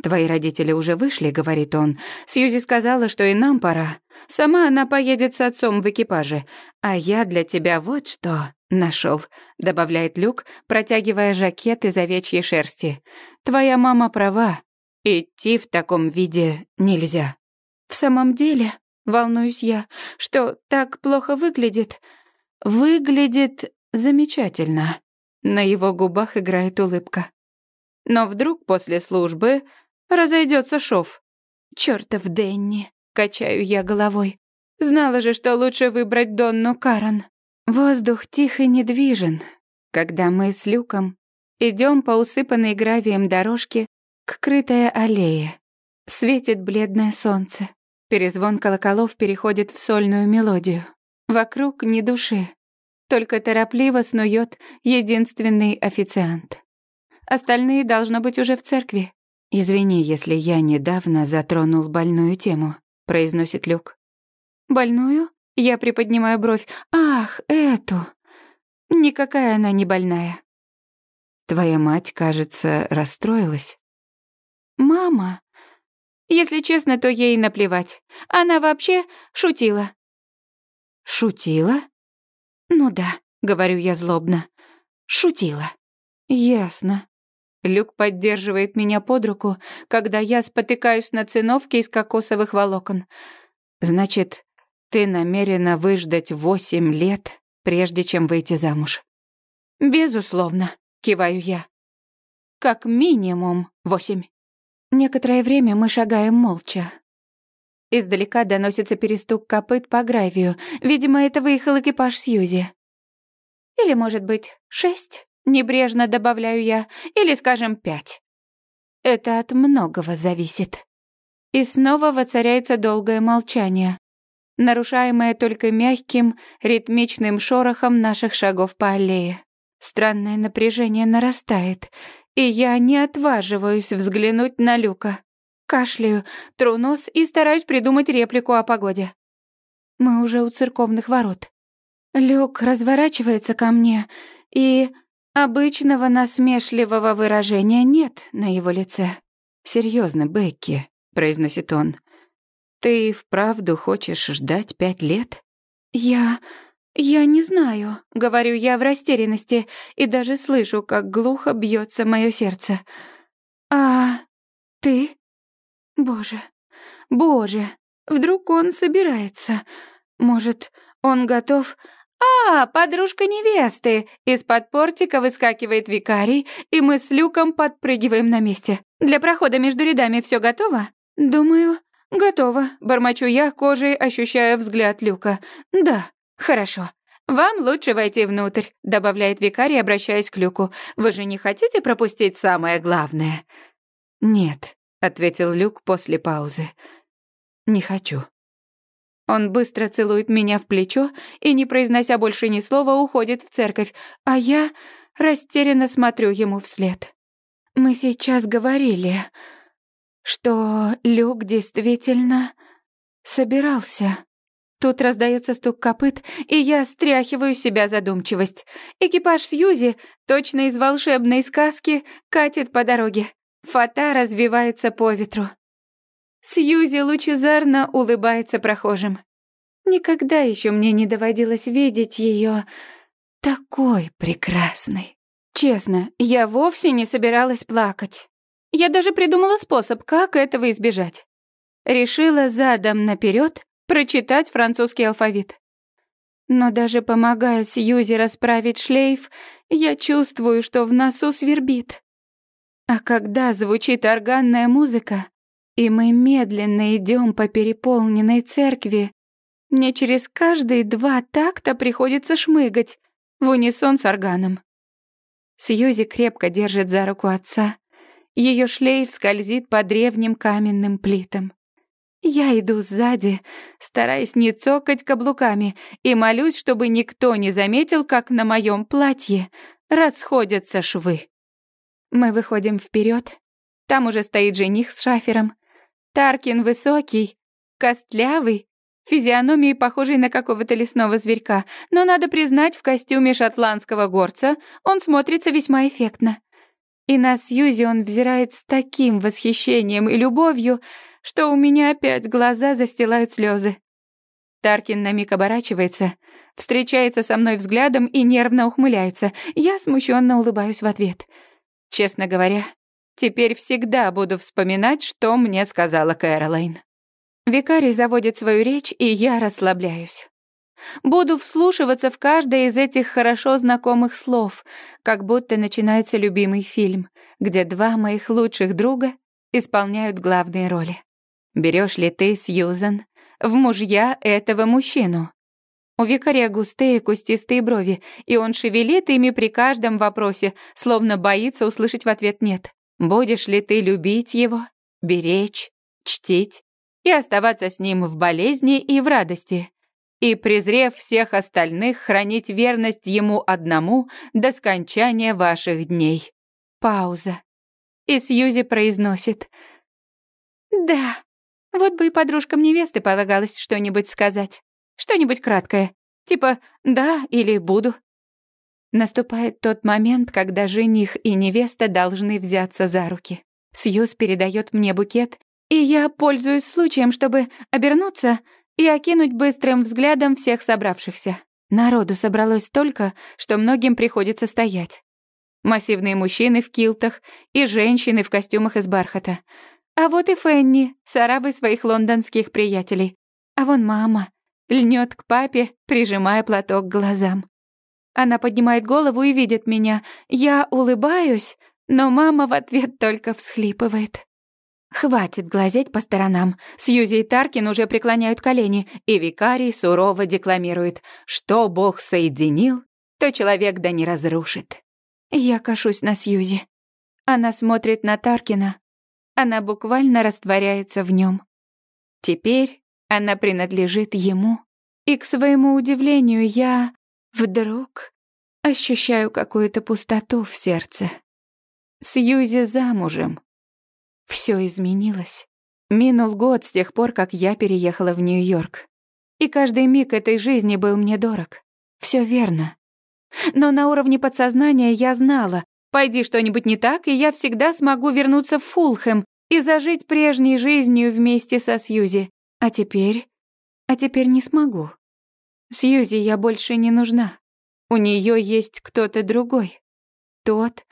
B: «Твои родители уже вышли», — говорит он. «Сьюзи сказала, что и нам пора. Сама она поедет с отцом в экипаже. А я для тебя вот что нашел, добавляет Люк, протягивая жакет из овечьей шерсти. «Твоя мама права. Идти в таком виде нельзя».
A: «В самом деле?» — волнуюсь я. «Что, так плохо выглядит?»
B: «Выглядит замечательно». На его губах играет улыбка. Но вдруг после службы Разойдется шов.
A: Чёртов Дэнни, качаю я головой. Знала же, что лучше выбрать Донну Карен. Воздух тих и недвижен, когда мы с Люком идем по усыпанной гравием дорожке к крытой аллее. Светит бледное солнце. Перезвон колоколов переходит в сольную мелодию. Вокруг ни души. Только торопливо снует единственный официант. Остальные должно быть уже в церкви.
B: «Извини, если я недавно затронул больную тему», — произносит Люк.
A: «Больную?» Я приподнимаю бровь. «Ах, эту! Никакая она не больная».
B: «Твоя мать, кажется, расстроилась».
A: «Мама?» Если честно, то ей наплевать. Она вообще шутила.
B: «Шутила?»
A: «Ну да», — говорю я злобно. «Шутила».
B: «Ясно».
A: Люк поддерживает меня под руку, когда я спотыкаюсь на циновке из кокосовых волокон.
B: «Значит, ты намерена выждать восемь лет, прежде чем выйти замуж?»
A: «Безусловно», — киваю я. «Как минимум восемь». Некоторое время мы шагаем молча. Издалека доносится перестук копыт по гравию. Видимо, это выехал экипаж Сьюзи. Или, может быть, шесть? Небрежно добавляю я, или, скажем, пять. Это от многого зависит. И снова воцаряется долгое молчание, нарушаемое только мягким, ритмичным шорохом наших шагов по аллее. Странное напряжение нарастает, и я не отваживаюсь взглянуть на Люка. Кашляю, тру нос и стараюсь придумать реплику о погоде. Мы уже у церковных ворот. Люк разворачивается ко мне и Обычного насмешливого выражения нет на его лице.
B: Серьезно, Бекки», — произносит он, — «ты вправду хочешь ждать пять лет?»
A: «Я... я не знаю», — говорю я в растерянности, и даже слышу, как глухо бьется мое сердце. «А ты? Боже, боже, вдруг он собирается? Может, он готов «А, подружка невесты!» Из-под портика выскакивает викарий, и мы с Люком подпрыгиваем на месте. «Для прохода между рядами все готово?» «Думаю, готово», — бормочу я, кожей ощущая взгляд Люка. «Да, хорошо». «Вам лучше войти внутрь», — добавляет викарий, обращаясь к Люку. «Вы же не хотите пропустить самое главное?»
B: «Нет», — ответил Люк после паузы. «Не хочу».
A: Он быстро целует меня в плечо и, не произнося больше ни слова, уходит в церковь, а я растерянно смотрю ему вслед. Мы сейчас говорили, что Люк действительно собирался. Тут раздается стук копыт, и я стряхиваю себя задумчивость. Экипаж Сьюзи, точно из волшебной сказки, катит по дороге. Фата развивается по ветру. Сьюзи лучезарно улыбается прохожим. Никогда еще мне не доводилось видеть ее такой прекрасной. Честно, я вовсе не собиралась плакать. Я даже придумала способ, как этого избежать. Решила задом наперед прочитать французский алфавит. Но даже помогая Сьюзи расправить шлейф, я чувствую, что в носу свербит. А когда звучит органная музыка, и мы медленно идем по переполненной церкви, мне через каждые два такта приходится шмыгать в унисон с органом. Сьюзи крепко держит за руку отца. Ее шлейф скользит по древним каменным плитам. Я иду сзади, стараясь не цокать каблуками, и молюсь, чтобы никто не заметил, как на моем платье расходятся швы. Мы выходим вперед. Там уже стоит жених с шафером. Таркин высокий, костлявый, физиономией похожий на какого-то лесного зверька, но, надо признать, в костюме шотландского горца он смотрится весьма эффектно. И на Сьюзи он взирает с таким восхищением и любовью, что у меня опять глаза застилают слезы. Таркин на миг оборачивается, встречается со мной взглядом и нервно ухмыляется. Я смущенно улыбаюсь в ответ — Честно говоря, теперь всегда буду вспоминать, что мне сказала Кэролайн. Викарий заводит свою речь, и я расслабляюсь. Буду вслушиваться в каждое из этих хорошо знакомых слов, как будто начинается любимый фильм, где два моих лучших друга исполняют главные роли. Берешь ли ты, Сьюзан, в мужья этого мужчину? У викария густые кустистые брови, и он шевелит ими при каждом вопросе, словно боится услышать в ответ «нет». Будешь ли ты любить его, беречь, чтить и оставаться с ним в болезни и в радости? И, презрев всех остальных, хранить верность ему одному до скончания ваших дней. Пауза. И Сьюзи произносит. «Да, вот бы и подружкам невесты полагалось что-нибудь сказать». Что-нибудь краткое, типа «да» или «буду». Наступает тот момент, когда жених и невеста должны взяться за руки. Сьюз передает мне букет, и я пользуюсь случаем, чтобы обернуться и окинуть быстрым взглядом всех собравшихся. Народу собралось столько, что многим приходится стоять. Массивные мужчины в килтах и женщины в костюмах из бархата. А вот и Фенни с арабой своих лондонских приятелей. А вон мама, льнет к папе, прижимая платок к глазам. Она поднимает голову и видит меня. Я улыбаюсь, но мама в ответ только всхлипывает. Хватит глазеть по сторонам. Сьюзи и Таркин уже преклоняют колени, и викарий сурово декламирует «Что Бог соединил, то человек да не разрушит». Я кашусь на Сьюзи. Она смотрит на Таркина. Она буквально растворяется в нем. Теперь она принадлежит ему. И, к своему удивлению, я вдруг ощущаю какую-то пустоту в сердце. Сьюзи замужем. Все изменилось. Минул год с тех пор, как я переехала в Нью-Йорк. И каждый миг этой жизни был мне дорог. Все верно. Но на уровне подсознания я знала, пойди что-нибудь не так, и я всегда смогу вернуться в Фулхэм и зажить прежней жизнью вместе со Сьюзи. А теперь... А теперь не смогу. Сьюзи я больше не нужна. У нее есть кто-то другой. Тот,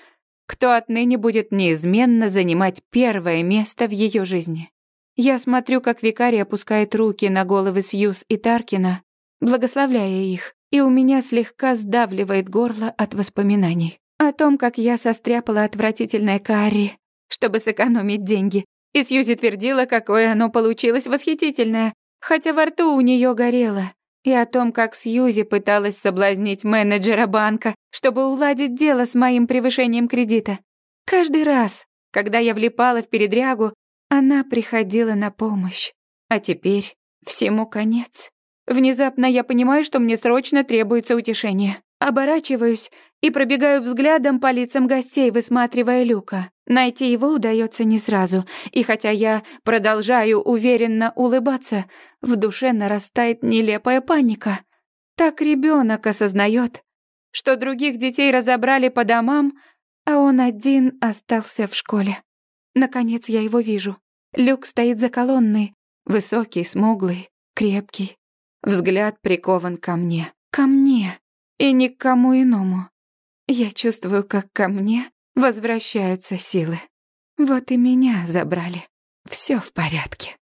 A: кто отныне будет неизменно занимать первое место в ее жизни. Я смотрю, как викарий опускает руки на головы Сьюз и Таркина, благословляя их, и у меня слегка сдавливает горло от воспоминаний о том, как я состряпала отвратительное карри, чтобы сэкономить деньги, и Сьюзи твердила, какое оно получилось восхитительное, хотя во рту у нее горело, и о том, как Сьюзи пыталась соблазнить менеджера банка, чтобы уладить дело с моим превышением кредита. Каждый раз, когда я влипала в передрягу, она приходила на помощь. А теперь всему конец. Внезапно я понимаю, что мне срочно требуется утешение. Оборачиваюсь и пробегаю взглядом по лицам гостей, высматривая Люка. Найти его удается не сразу, и хотя я продолжаю уверенно улыбаться, в душе нарастает нелепая паника. Так ребенок осознает, что других детей разобрали по домам, а он один остался в школе. Наконец я его вижу. Люк стоит за колонной, высокий, смуглый, крепкий. Взгляд прикован ко мне. Ко мне и ни к кому иному. Я чувствую, как ко мне возвращаются силы. Вот и меня забрали. Все в порядке.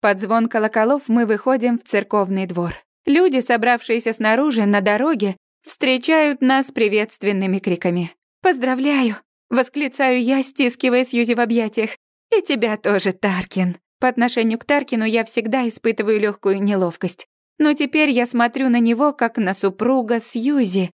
A: Под звон колоколов мы выходим в церковный двор. Люди, собравшиеся снаружи, на дороге, встречают нас приветственными криками. «Поздравляю! Восклицаю я, стискивая Сьюзи в объятиях. «И тебя тоже, Таркин». По отношению к Таркину я всегда испытываю легкую неловкость. Но теперь я смотрю на него, как на супруга Сьюзи,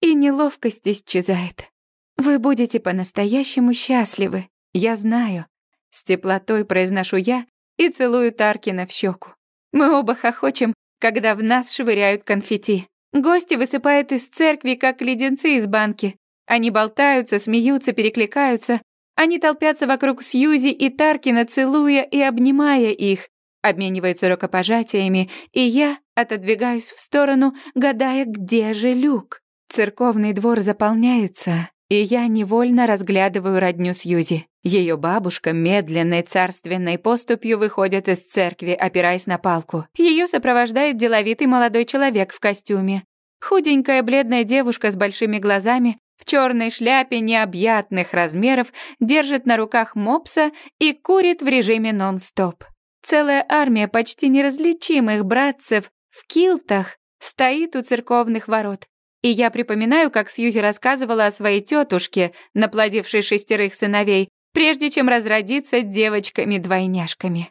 A: и неловкость исчезает. Вы будете по-настоящему счастливы, я знаю. С теплотой произношу я и целую Таркина в щеку. Мы оба хохочем, когда в нас швыряют конфетти. Гости высыпают из церкви, как леденцы из банки. Они болтаются, смеются, перекликаются. Они толпятся вокруг Сьюзи и Таркина, целуя и обнимая их, обмениваются рукопожатиями, и я отодвигаюсь в сторону, гадая, где же люк. Церковный двор заполняется, и я невольно разглядываю родню Сьюзи. Ее бабушка медленной царственной поступью выходит из церкви, опираясь на палку. Ее сопровождает деловитый молодой человек в костюме. Худенькая бледная девушка с большими глазами в черной шляпе необъятных размеров держит на руках мопса и курит в режиме нон-стоп. Целая армия почти неразличимых братцев в килтах стоит у церковных ворот. И я припоминаю, как Сьюзи рассказывала о своей тетушке, наплодившей шестерых сыновей, прежде чем разродиться девочками-двойняшками.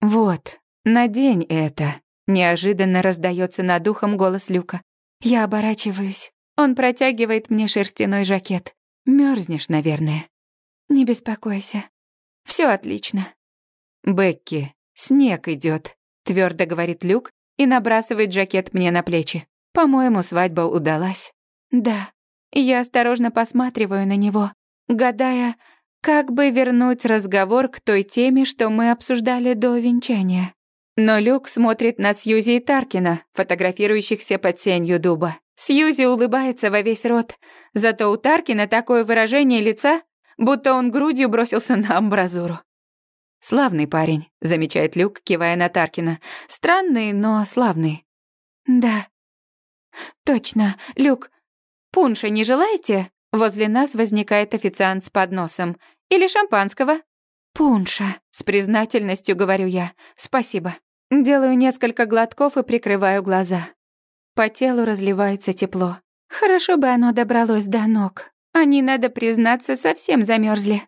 A: «Вот, надень это», — неожиданно раздается над ухом голос Люка. Я оборачиваюсь. Он протягивает мне шерстяной жакет. Мёрзнешь, наверное. Не беспокойся. Всё отлично. Бекки, снег идёт, твёрдо говорит Люк и набрасывает жакет мне на плечи. По-моему, свадьба удалась. Да. Я осторожно посматриваю на него, гадая, как бы вернуть разговор к той теме, что мы обсуждали до венчания. Но Люк смотрит на Сьюзи и Таркина, фотографирующихся под сенью дуба. Сьюзи улыбается во весь рот, зато у Таркина такое выражение лица, будто он грудью бросился на амбразуру. «Славный парень», — замечает Люк, кивая на Таркина. «Странный, но славный». «Да». «Точно, Люк, пунша не желаете?» Возле нас возникает официант с подносом. «Или шампанского?» «Пунша», — с признательностью говорю я. «Спасибо». Делаю несколько глотков и прикрываю глаза. По телу разливается тепло. Хорошо бы оно добралось до ног. Они, надо признаться, совсем замерзли.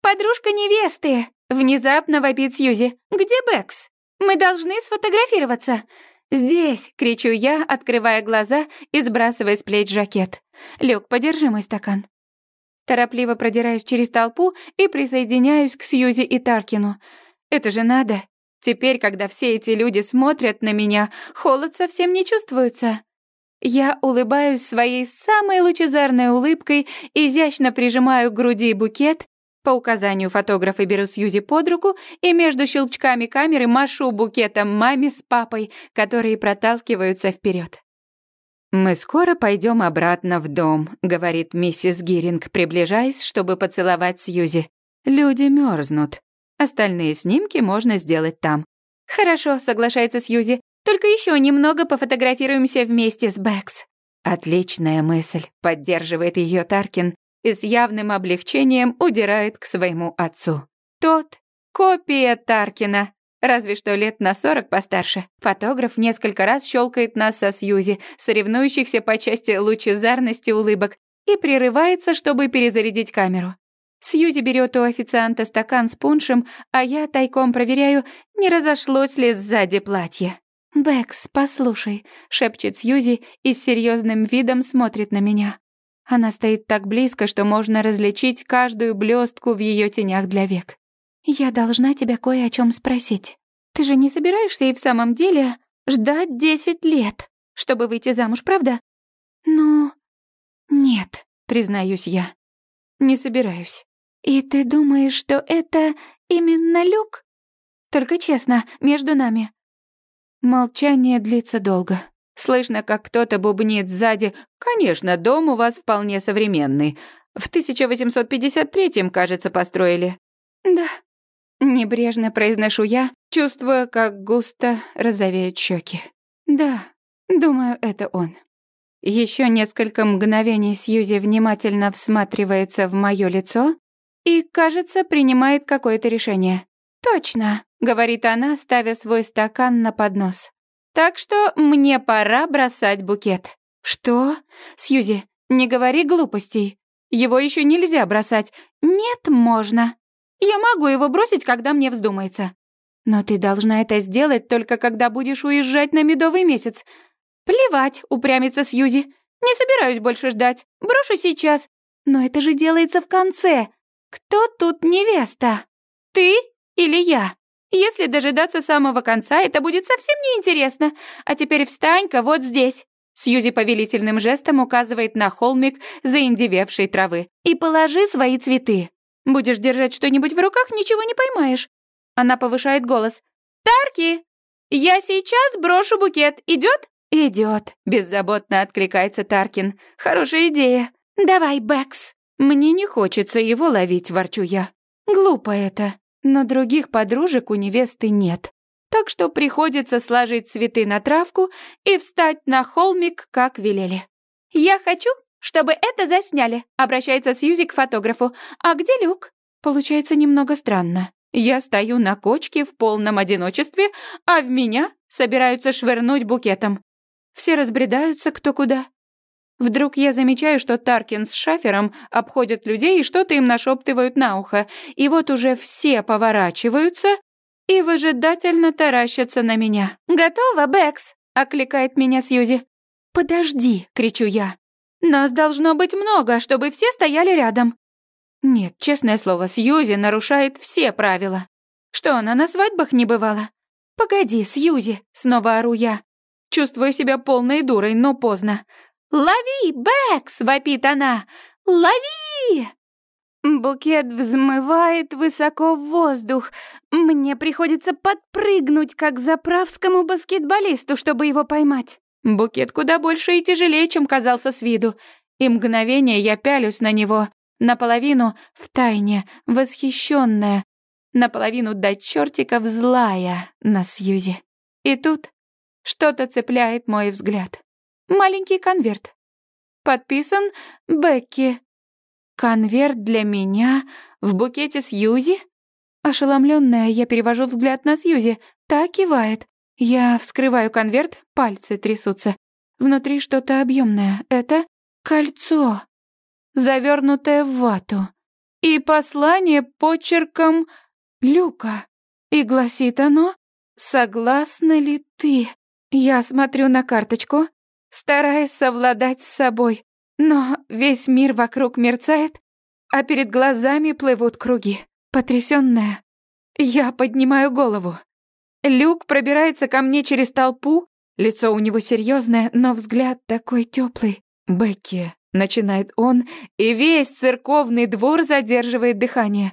A: «Подружка невесты!» — внезапно вопит Сьюзи. «Где Бэкс? Мы должны сфотографироваться!» «Здесь!» — кричу я, открывая глаза и сбрасывая с плеч жакет. «Люк, подержи мой стакан». Торопливо продираюсь через толпу и присоединяюсь к Сьюзи и Таркину. Это же надо. Теперь, когда все эти люди смотрят на меня, холод совсем не чувствуется. Я улыбаюсь своей самой лучезарной улыбкой, изящно прижимаю к груди букет, по указанию фотографа беру Сьюзи под руку и между щелчками камеры машу букетом маме с папой, которые проталкиваются вперед. «Мы скоро пойдем обратно в дом», — говорит миссис Гиринг, приближаясь, чтобы поцеловать Сьюзи. «Люди мерзнут. Остальные снимки можно сделать там». «Хорошо», — соглашается Сьюзи. «Только еще немного пофотографируемся вместе с Бэкс». «Отличная мысль», — поддерживает ее Таркин и с явным облегчением удирает к своему отцу. Тот — копия Таркина, Разве что лет на сорок постарше. Фотограф несколько раз щелкает нас со Сьюзи, соревнующихся по части лучезарности улыбок, и прерывается, чтобы перезарядить камеру. Сьюзи берет у официанта стакан с пуншем, а я тайком проверяю, не разошлось ли сзади платье. «Бэкс, послушай», — шепчет Сьюзи и с серьезным видом смотрит на меня. Она стоит так близко, что можно различить каждую блестку в ее тенях для век. «Я должна тебя кое о чем спросить. Ты же не собираешься и в самом деле ждать десять лет, чтобы выйти замуж, правда?» «Ну, нет», — признаюсь я. «Не собираюсь». «И ты думаешь, что это именно Люк? Только честно, между нами». Молчание длится долго. Слышно, как кто-то бубнит сзади. «Конечно, дом у вас вполне современный. В 1853-м, кажется, построили». «Да», Небрежно произношу я, чувствуя, как густо розовеют щеки. Да, думаю, это он. Еще несколько мгновений Сьюзи внимательно всматривается в мое лицо и, кажется, принимает какое-то решение. «Точно», — говорит она, ставя свой стакан на поднос. «Так что мне пора бросать букет». «Что? Сьюзи, не говори глупостей.
B: Его еще нельзя бросать. Нет, можно. Я могу его бросить, когда мне вздумается. Но ты должна это сделать только когда будешь уезжать на медовый месяц. Плевать, упрямится Сьюзи. Не собираюсь больше ждать. Брошу сейчас. Но это же делается в конце. Кто тут невеста? Ты или я? Если дожидаться самого конца, это будет совсем неинтересно. А теперь встань-ка вот здесь. Сьюзи повелительным жестом указывает на холмик заиндевевшей травы. «И положи свои цветы. Будешь держать что-нибудь в руках, ничего не поймаешь». Она повышает голос. «Тарки, я сейчас брошу букет. Идет? Идет. беззаботно откликается Таркин. «Хорошая идея. Давай, Бэкс». Мне не хочется его ловить, ворчу я. Глупо это. Но других подружек у невесты нет так что приходится сложить цветы на травку и встать на холмик, как велели. «Я хочу, чтобы это засняли», — обращается Сьюзи к фотографу. «А где Люк?» Получается немного странно. Я стою на кочке в полном одиночестве, а в меня собираются швырнуть букетом. Все разбредаются кто куда. Вдруг я замечаю, что Таркин с Шафером обходят людей и что-то им нашептывают на ухо. И вот уже все поворачиваются и выжидательно таращится на меня. «Готово, Бэкс!» — окликает меня Сьюзи. «Подожди!» — кричу я. «Нас должно быть много, чтобы все стояли рядом». Нет, честное слово, Сьюзи нарушает все правила. Что, она на свадьбах не бывала? «Погоди, Сьюзи!» — снова ору я. Чувствую себя полной дурой, но поздно. «Лови, Бэкс!» — вопит она. «Лови!» Букет взмывает высоко в воздух. Мне приходится подпрыгнуть, как заправскому баскетболисту, чтобы его поймать. Букет куда больше и тяжелее, чем казался с виду. И мгновение я пялюсь на него, наполовину в тайне, восхищенная, наполовину до чертиков злая на Сьюзи. И тут что-то цепляет мой взгляд. Маленький конверт. Подписан Бекки. Конверт для меня в букете Сьюзи? Ошеломленная, я перевожу взгляд на Сьюзи. Та кивает. Я вскрываю конверт, пальцы трясутся. Внутри что-то объемное. Это кольцо, завернутое в вату. И послание почерком Люка. И гласит оно «Согласна ли ты?» Я смотрю на карточку, стараясь совладать с собой. Но весь мир вокруг мерцает, а перед глазами плывут круги. Потрясённая, я поднимаю голову. Люк пробирается ко мне через толпу, лицо у него серьезное, но взгляд такой теплый. Бекки, начинает он, и весь церковный двор задерживает дыхание.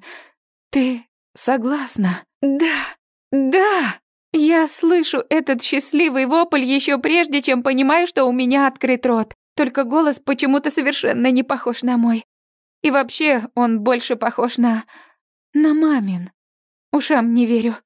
B: Ты согласна? Да, да. Я слышу этот счастливый вопль еще прежде, чем понимаю, что у меня открыт рот. Только голос почему-то совершенно не похож на мой. И вообще он больше похож на... на мамин. Ушам не верю.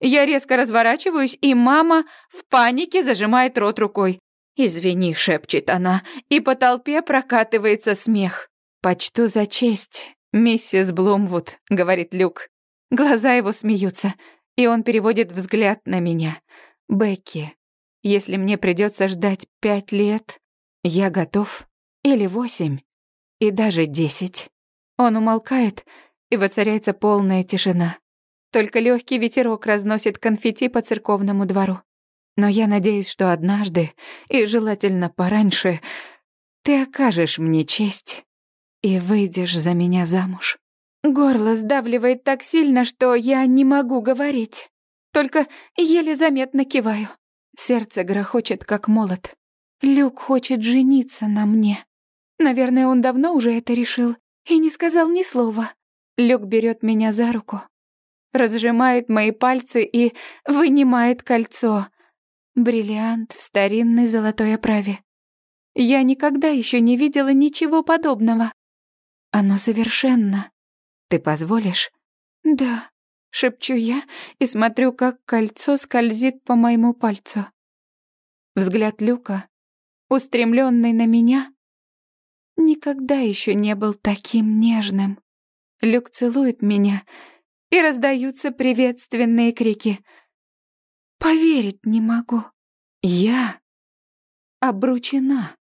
B: Я резко разворачиваюсь, и мама в панике зажимает рот рукой. «Извини», — шепчет она, и по толпе прокатывается смех. «Почту за честь, миссис Блумвуд», — говорит Люк. Глаза его смеются, и он переводит взгляд на меня. «Бекки, если мне придется ждать пять лет, я готов. Или восемь. И даже десять. Он умолкает, и воцаряется полная тишина. Только легкий ветерок разносит конфетти по церковному двору. Но я надеюсь, что однажды, и желательно пораньше, ты окажешь мне честь и выйдешь за меня замуж. Горло сдавливает так сильно, что я не могу говорить. Только еле заметно киваю. Сердце грохочет, как молот. Люк хочет жениться на мне. Наверное, он давно уже это решил и не сказал ни слова. Люк берет меня за руку, разжимает мои пальцы и вынимает кольцо. Бриллиант в старинной золотой оправе. Я никогда еще не видела ничего подобного. Оно совершенно. Ты позволишь? Да, шепчу я и смотрю, как кольцо скользит по моему пальцу. Взгляд Люка устремленный на меня, никогда еще не был таким нежным. Люк целует меня, и раздаются приветственные крики. Поверить не могу. Я обручена.